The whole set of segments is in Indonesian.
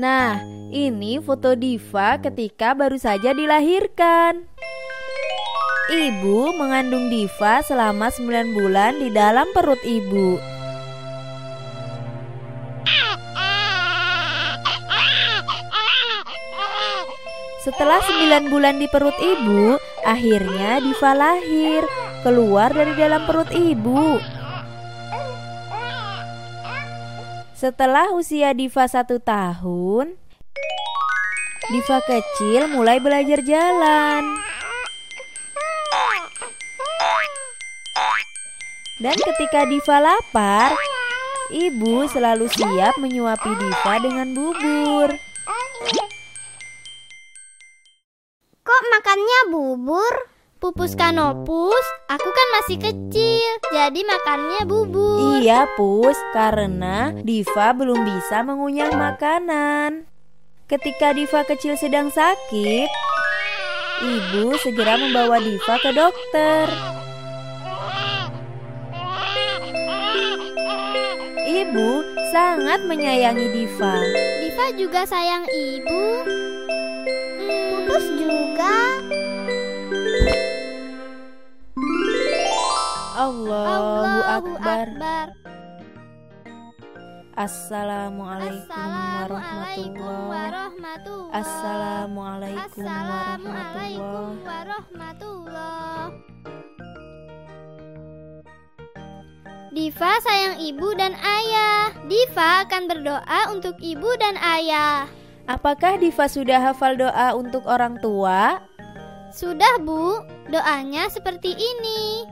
Nah, ini foto Diva ketika baru saja dilahirkan. Ibu mengandung Diva selama 9 bulan di dalam perut ibu. Setelah 9 bulan di perut ibu, akhirnya Diva lahir, keluar dari dalam perut ibu. Setelah usia Diva satu tahun, Diva kecil mulai belajar jalan. Dan ketika Diva lapar, ibu selalu siap menyuapi Diva dengan bubur. Kok makannya bubur? Pupus kanopus, aku kan masih kecil, jadi makannya bubur. Iya, Pus, karena Diva belum bisa mengunyah makanan. Ketika Diva kecil sedang sakit, ibu segera membawa Diva ke dokter. Ibu sangat menyayangi Diva. Diva juga sayang ibu. Allahu Akbar. Akbar. Assalamualaikum warahmatullahi Assalamualaikum Assalamualaikum warahmatullahi Diva sayang ibu dan ayah. Diva akan berdoa untuk ibu dan ayah. Apakah Diva sudah hafal doa untuk orang tua? Sudah, Bu. Doanya seperti ini.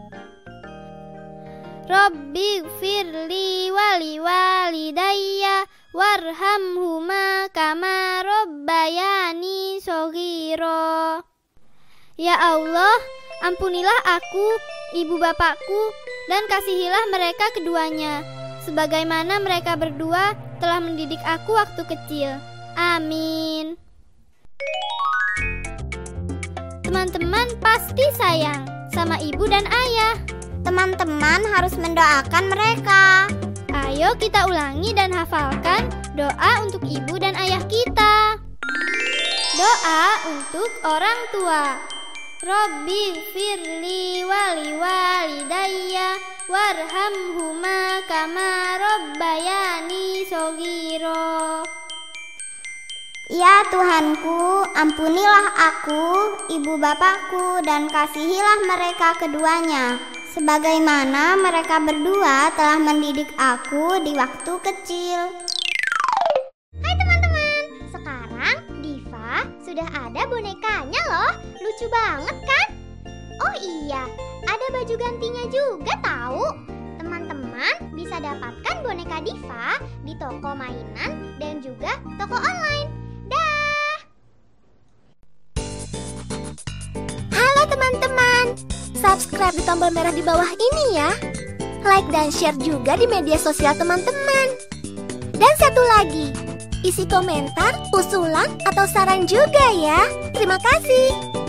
Rabbi firli wali walidayya warhamhuma kama rabbayani soghiro. Ya Allah, ampunilah aku, ibu bapakku, dan kasihilah mereka keduanya, sebagaimana mereka berdua telah mendidik aku waktu kecil. Amin. Teman-teman pasti sayang sama ibu dan ayah. Teman-teman harus mendoakan mereka. Ayo kita ulangi dan hafalkan doa untuk ibu dan ayah kita. Doa untuk orang tua. Robbi firli wali walidayya warhamhuma kama rabbayani sogiro. Ya Tuhanku, ampunilah aku, ibu bapakku, dan kasihilah mereka keduanya, sebagaimana mereka berdua telah mendidik aku di waktu kecil. Hai teman-teman, sekarang Diva sudah ada bonekanya loh. Lucu banget kan? Oh iya, ada baju gantinya juga tahu. Teman-teman bisa dapatkan boneka Diva di toko mainan dan juga toko online. Subscribe di tombol merah di bawah ini ya. Like dan share juga di media sosial teman-teman. Dan satu lagi, isi komentar, usulan, atau saran juga ya. Terima kasih.